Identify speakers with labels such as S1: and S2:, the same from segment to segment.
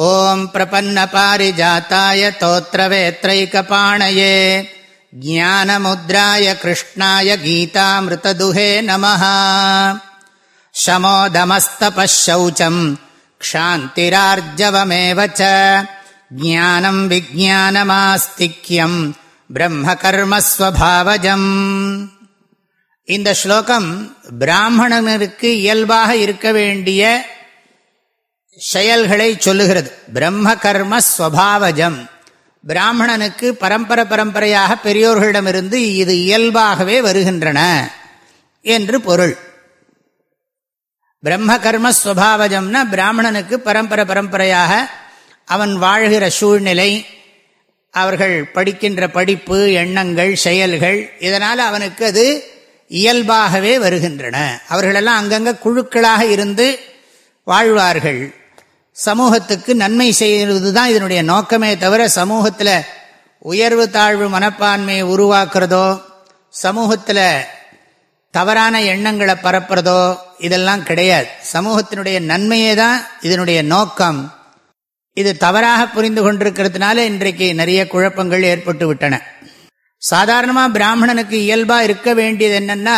S1: ॐ प्रपन्नपारिजाताय तोत्रवेत्रैकपाणये ज्ञानमुद्राय कृष्णाय गीतामृतदुहे नमः शमोदमस्तपः शौचम् क्षान्तिरार्जवमेव च ज्ञानम् विज्ञानमास्तिक्यम् பிரம்மகர்மஸ்வபாவஜம் இந்த ஸ்லோகம் பிராமணனுக்கு இயல்பாக இருக்க வேண்டிய செயல்களை சொல்லுகிறது. பிரம்ம கர்ம ஸ்வபாவஜம். பிராமணனுக்கு பரம்பரை பரம்பரையாக பெரியோர்களிடமிருந்து இது இயல்பாகவே வருகின்றன என்று பொருள். பிரம்ம கர்ம ஸ்வபாவஜம்னா பிராமணனுக்கு பரம்பரை பரம்பரையாக அவன் வாழ்கிற சூழ்நிலை அவர்கள் படிக்கின்ற படிப்பு எண்ணங்கள் செயல்கள் இதனால் அவனுக்கு அது இயல்பாகவே வருகின்றன. அவர்களெல்லாம் அங்கங்கே குழுக்களாக இருந்து வாழ்வார்கள். சமூகத்துக்கு நன்மை செய்வது தான் இதனுடைய நோக்கமே தவிர சமூகத்தில் உயர்வு தாழ்வு மனப்பான்மையை உருவாக்குறதோ சமூகத்தில் தவறான எண்ணங்களை பரப்புறதோ இதெல்லாம் கிடையாது. சமூகத்தினுடைய நன்மையே தான் இதனுடைய நோக்கம். இது தவறாக புரிந்து கொண்டிருக்கிறதுனால இன்றைக்கு நிறைய குழப்பங்கள் ஏற்பட்டு விட்டன. சாதாரணமாக பிராமணனுக்கு இயல்பாக இருக்க வேண்டியது என்னென்னா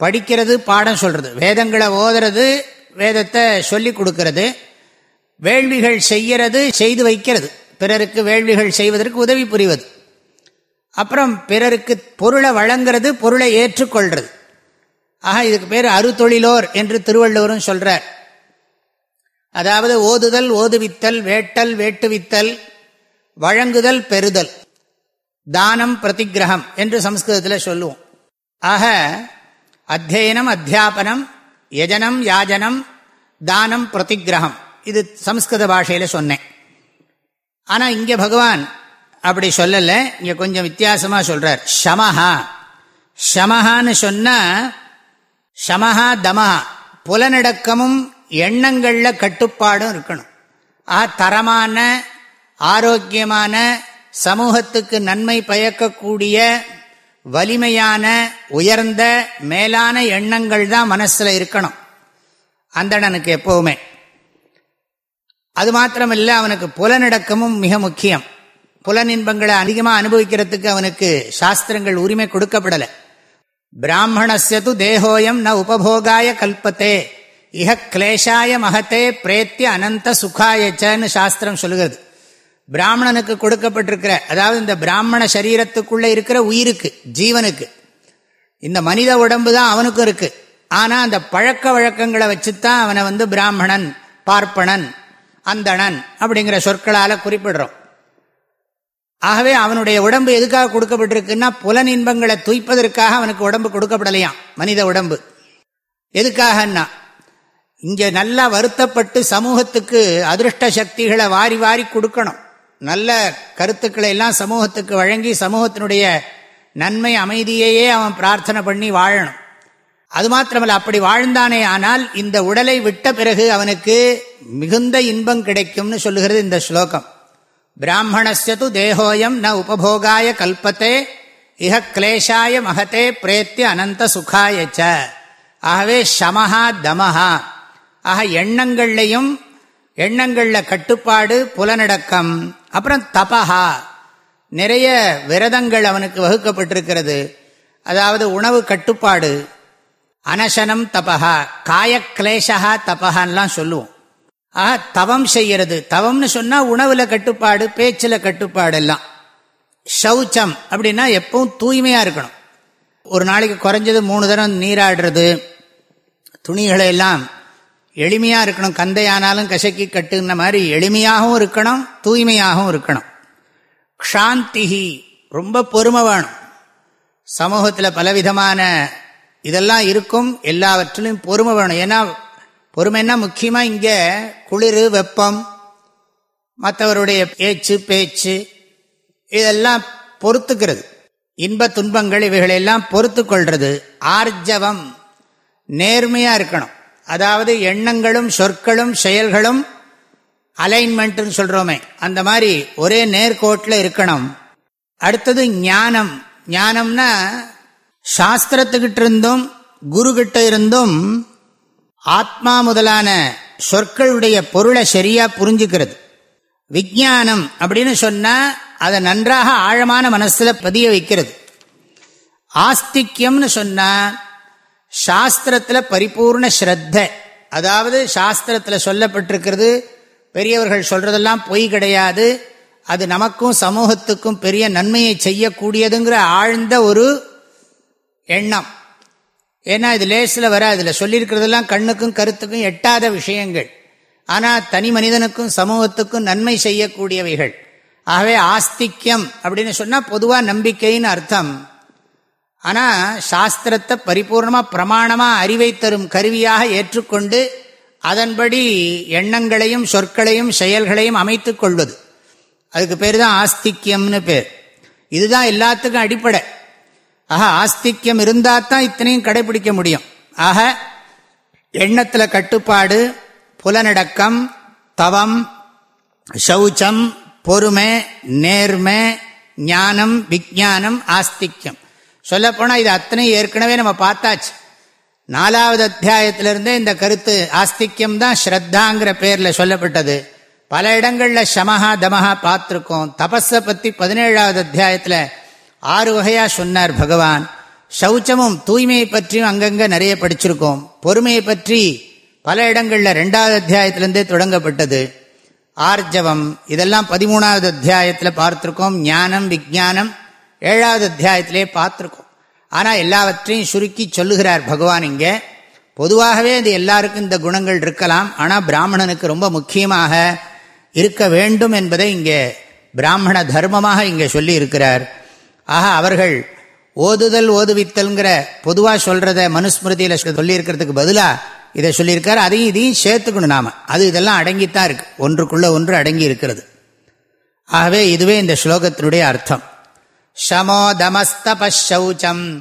S1: படிக்கிறது பாடம் சொல்கிறது வேதங்களை ஓதுறது வேதத்தை சொல்லி கொடுக்கறது. வேள்விகள் செய்கிறது செய்து வைக்கிறது. பிறருக்கு வேள்விகள் செய்வதற்கு உதவி புரிவது. அப்புறம் பிறருக்கு பொருளை வழங்கிறது பொருளை ஏற்றுக்கொள்றது. ஆக இதுக்கு பேர் அறுதொழிலோர் என்று திருவள்ளுவரும் சொல்றார். அதாவது ஓதுதல் ஓதுவித்தல் வேட்டல் வேட்டுவித்தல் வழங்குதல் பெறுதல். தானம் பிரதிகிரகம் என்று சம்ஸ்கிருதத்தில் சொல்லுவோம். ஆக அத்தியனம் அத்தியாபனம் யஜனம் யாஜனம் தானம் பிரதிகிரகம் இது சம்ஸ்கிருத பாஷையில் சொன்னேன். ஆனால் இங்கே பகவான் அப்படி சொல்லலை. இங்கே கொஞ்சம் வித்தியாசமாக சொல்கிறார் ஷமஹா. ஷமஹான்னு சொன்னால் ஷமஹா தமஹா. புலநடக்கமும் எண்ணங்களில் கட்டுப்பாடும் இருக்கணும். ஆ தரமான ஆரோக்கியமான சமூகத்துக்கு நன்மை பயக்கக்கூடிய வலிமையான உயர்ந்த மேலான எண்ணங்கள் தான் மனசில் இருக்கணும். அந்தடனுக்கு எப்போவுமே. அது மாத்திரமல்ல அவனுக்கு புலனடக்கமும் மிக முக்கியம். புலன் இன்பங்களை அதிகமாக அனுபவிக்கிறதுக்கு அவனுக்கு சாஸ்திரங்கள் உரிமை கொடுக்கப்படலை. பிராமணஸ்யது தேகோயம் ந உபபோகாய கல்பத்தே. இஹ கிளேஷாய மகத்தே பிரேத்திய அனந்த சுகாயச்சன்னு சாஸ்திரம் சொல்லுகிறது. பிராமணனுக்கு கொடுக்கப்பட்டிருக்கிற அதாவது இந்த பிராமண சரீரத்துக்குள்ள இருக்கிற உயிருக்கு ஜீவனுக்கு இந்த மனித உடம்பு தான் அவனுக்கும் இருக்கு. ஆனா அந்த பழக்க வழக்கங்களை வச்சுத்தான் அவனை வந்து பிராமணன் பார்ப்பனன் அந்தணன் அப்படிங்கிற சொற்களால் குறிப்பிடுறோம். ஆகவே அவனுடைய உடம்பு எதுக்காக கொடுக்கப்பட்டிருக்குன்னா புலன் இன்பங்களை தூய்ப்பதற்காக அவனுக்கு உடம்பு கொடுக்கப்படலையாம் மனித உடம்பு. எதுக்காகன்னா இங்கே நல்லா வருத்தப்பட்டு சமூகத்துக்கு அதிருஷ்ட சக்திகளை வாரி வாரி கொடுக்கணும். நல்ல கருத்துக்களை எல்லாம் சமூகத்துக்கு வழங்கி சமூகத்தினுடைய நன்மை அமைதியையே அவன் பிரார்த்தனை பண்ணி வாழணும். அது மாத்திரமல்ல அப்படி வாழ்ந்தானே ஆனால் இந்த உடலை விட்ட பிறகு அவனுக்கு மிகுந்த இன்பம் கிடைக்கும்னு சொல்லுகிறது இந்த ஸ்லோகம். பிராமணஸ்யது தேகோயம் ந உபபோகாய கல்பத்தே இஹ கிளேஷாய மகத்தே பிரேத்திய அனந்த சுகாயச்ச ஆகவே ஷமஹா தமஹா. ஆக எண்ணங்கள்லையும் எண்ணங்களில் கட்டுப்பாடு புலநடக்கம் அப்புறம் தபஹா. நிறைய விரதங்கள் அவனுக்கு வகுக்கப்பட்டிருக்கிறது. அதாவது உணவு கட்டுப்பாடு அனசனம் தபஹா காயக்லேஷா தபஹான்லாம் சொல்லுவோம். ஆ தவம் செய்யறது. தவம்னு சொன்னால் உணவில் கட்டுப்பாடு பேச்சில் கட்டுப்பாடு எல்லாம். சௌச்சம் அப்படின்னா எப்பவும் தூய்மையாக இருக்கணும். ஒரு நாளைக்கு குறைஞ்சது மூணு தரம் நீராடுறது துணிகளை எல்லாம் எளிமையாக இருக்கணும். கந்தையானாலும் கசக்கி கட்டுன மாதிரி எளிமையாகவும் இருக்கணும் தூய்மையாகவும் இருக்கணும். க்ஷாந்திஹி ரொம்ப பொறுமை வேணும் சமூகத்தில் பலவிதமான இதெல்லாம் இருக்கும். எல்லாவற்றிலும் பொறுமை வேணும் ஏன்னா பொறுமைன்னா முக்கியமாக இங்கே குளிர் வெப்பம் மற்றவருடைய பேச்சு பேச்சு இதெல்லாம் பொறுத்துக்கிறது. இன்ப துன்பங்கள் இவைகளெல்லாம் பொறுத்து கொள்வது ஆர்ஜவம் நேர்மையாக இருக்கணும். அதாவது எண்ணங்களும் சொற்களும் செயல்களும் அலைன்மெண்ட்னு சொல்கிறோமே அந்த மாதிரி ஒரே நேர்கோட்டில் இருக்கணும். அடுத்தது ஞானம். ஞானம்னா சாஸ்திரத்துக்கிட்ட இருந்தும் குருக்கிட்ட இருந்தும் ஆத்மா முதலான சொற்களுடைய பொருளை சரியா புரிஞ்சுக்கிறது. விஜானம் அப்படின்னு சொன்னா அதை நன்றாக ஆழமான மனசுல பதிய வைக்கிறது. ஆஸ்திக்யம்னு சொன்னா சாஸ்திரத்துல பரிபூர்ண ஸ்ரத்த அதாவது சாஸ்திரத்துல சொல்லப்பட்டிருக்கிறது பெரியவர்கள் சொல்றதெல்லாம் பொய் கிடையாது அது நமக்கும் சமூகத்துக்கும் பெரிய நன்மையை செய்யக்கூடியதுங்கிற ஆழ்ந்த ஒரு எண்ணம். ஏன்னா இது லேசில் வராது அதில் சொல்லியிருக்கிறதெல்லாம் கண்ணுக்கும் கருத்துக்கும் எட்டாத விஷயங்கள். ஆனால் தனி மனிதனுக்கும் சமூகத்துக்கும் நன்மை செய்யக்கூடியவைகள். ஆகவே ஆஸ்திக்யம் அப்படின்னு சொன்னால் பொதுவாக நம்பிக்கைன்னு அர்த்தம். ஆனால் சாஸ்திரத்தை பரிபூர்ணமாக பிரமாணமாக அறிவை தரும் கருவியாக ஏற்றுக்கொண்டு அதன்படி எண்ணங்களையும் சொற்களையும் செயல்களையும் அமைத்து கொள்வது. அதுக்கு பேர் தான் ஆஸ்திக்யம்னு பேர். இதுதான் எல்லாத்துக்கும் அடிப்படை. ஆக ஆஸ்திக்யம் இருந்தால் தான் இத்தனையும் கடைபிடிக்க முடியும். ஆக எண்ணத்தில் கட்டுப்பாடு புலனடக்கம் தவம் சௌச்சம் பொறுமை நேர்மை ஞானம் விஜானம் ஆஸ்திக்யம். சொல்லப்போனால் இது அத்தனை ஏற்கனவே நம்ம பார்த்தாச்சு. நாலாவது அத்தியாயத்திலிருந்தே இந்த கருத்து ஆஸ்திக்யம் தான் ஸ்ரத்தாங்கிற பேரில் சொல்லப்பட்டது. பல இடங்களில் சமஹா தமஹா பார்த்துருக்கோம். தபஸை பற்றி பதினேழாவது அத்தியாயத்தில் ஆறு வகையாக சொன்னார் பகவான். சௌச்சமும் தூய்மையை பற்றியும் அங்கங்கே நிறைய படிச்சிருக்கோம். பொறுமையை பற்றி பல இடங்களில் ரெண்டாவது அத்தியாயத்திலேருந்தே தொடங்கப்பட்டது. ஆர்ஜவம் இதெல்லாம் பதிமூணாவது அத்தியாயத்தில் பார்த்துருக்கோம். ஞானம் விஜானம் ஏழாவது அத்தியாயத்திலே பார்த்துருக்கோம். ஆனால் எல்லாவற்றையும் சுருக்கி சொல்லுகிறார் பகவான் இங்கே. பொதுவாகவே அது எல்லாருக்கும் இந்த குணங்கள் இருக்கலாம். ஆனால் பிராமணனுக்கு ரொம்ப முக்கியமாக இருக்க வேண்டும் என்பதை இங்கே பிராமண தர்மமாக இங்கே சொல்லி இருக்கிறார் ஆக அவர்கள் ஓதுதல் ஓதுவித்தல்ங்கிற பொதுவாக சொல்கிறத மனுஸ்மிருதியில் சொல்லியிருக்கிறதுக்கு பதிலாக இதை சொல்லியிருக்காரு. அதையும் இதையும் சேர்த்துக்கணும் நாம. அது இதெல்லாம் அடங்கித்தான் இருக்கு. ஒன்றுக்குள்ள ஒன்று அடங்கி இருக்கிறது. ஆகவே இதுவே இந்த ஸ்லோகத்தினுடைய அர்த்தம். சமோதமஸ்தபௌச்சம்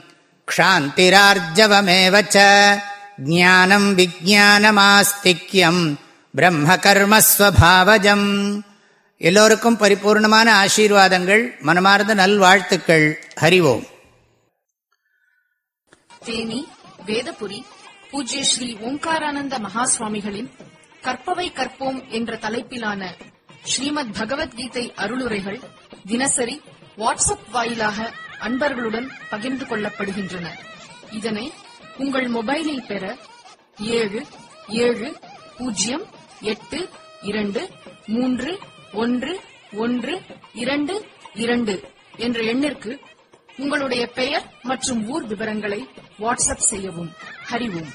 S1: க்ஷாந்திரார்ஜவமேவச்ச ஜானம் விஜானமாஸ்திக்யம் பிரம்ம கர்மஸ்வபாவஜம் எல்லோருக்கும் பரிபூர்ணமான ஆசீர்வாதங்கள் மனமார்ந்த நல்வாழ்த்துக்கள். ஹரிவோம்.
S2: தேனி வேதபுரி பூஜ்ய ஸ்ரீ ஓங்காரானந்த மகா சுவாமிகளின் கற்பவை கற்போம் என்ற தலைப்பிலான ஸ்ரீமத் பகவத்கீதை அருளுரைகள் தினசரி வாட்ஸ்அப் வாயிலாக அன்பர்களுடன் பகிர்ந்து கொள்ளப்படுகின்றன. இதனை உங்கள் மொபைலில் பெற ஏழு ஏழு பூஜ்ஜியம் எட்டு இரண்டு மூன்று ஒன்று ஒன்று இரண்டு இரண்டு என்ற எண்ணிற்கு உங்களுடைய பெயர் மற்றும் ஊர் விவரங்களை வாட்ஸ்அப் செய்யவும் ஹரிவோம்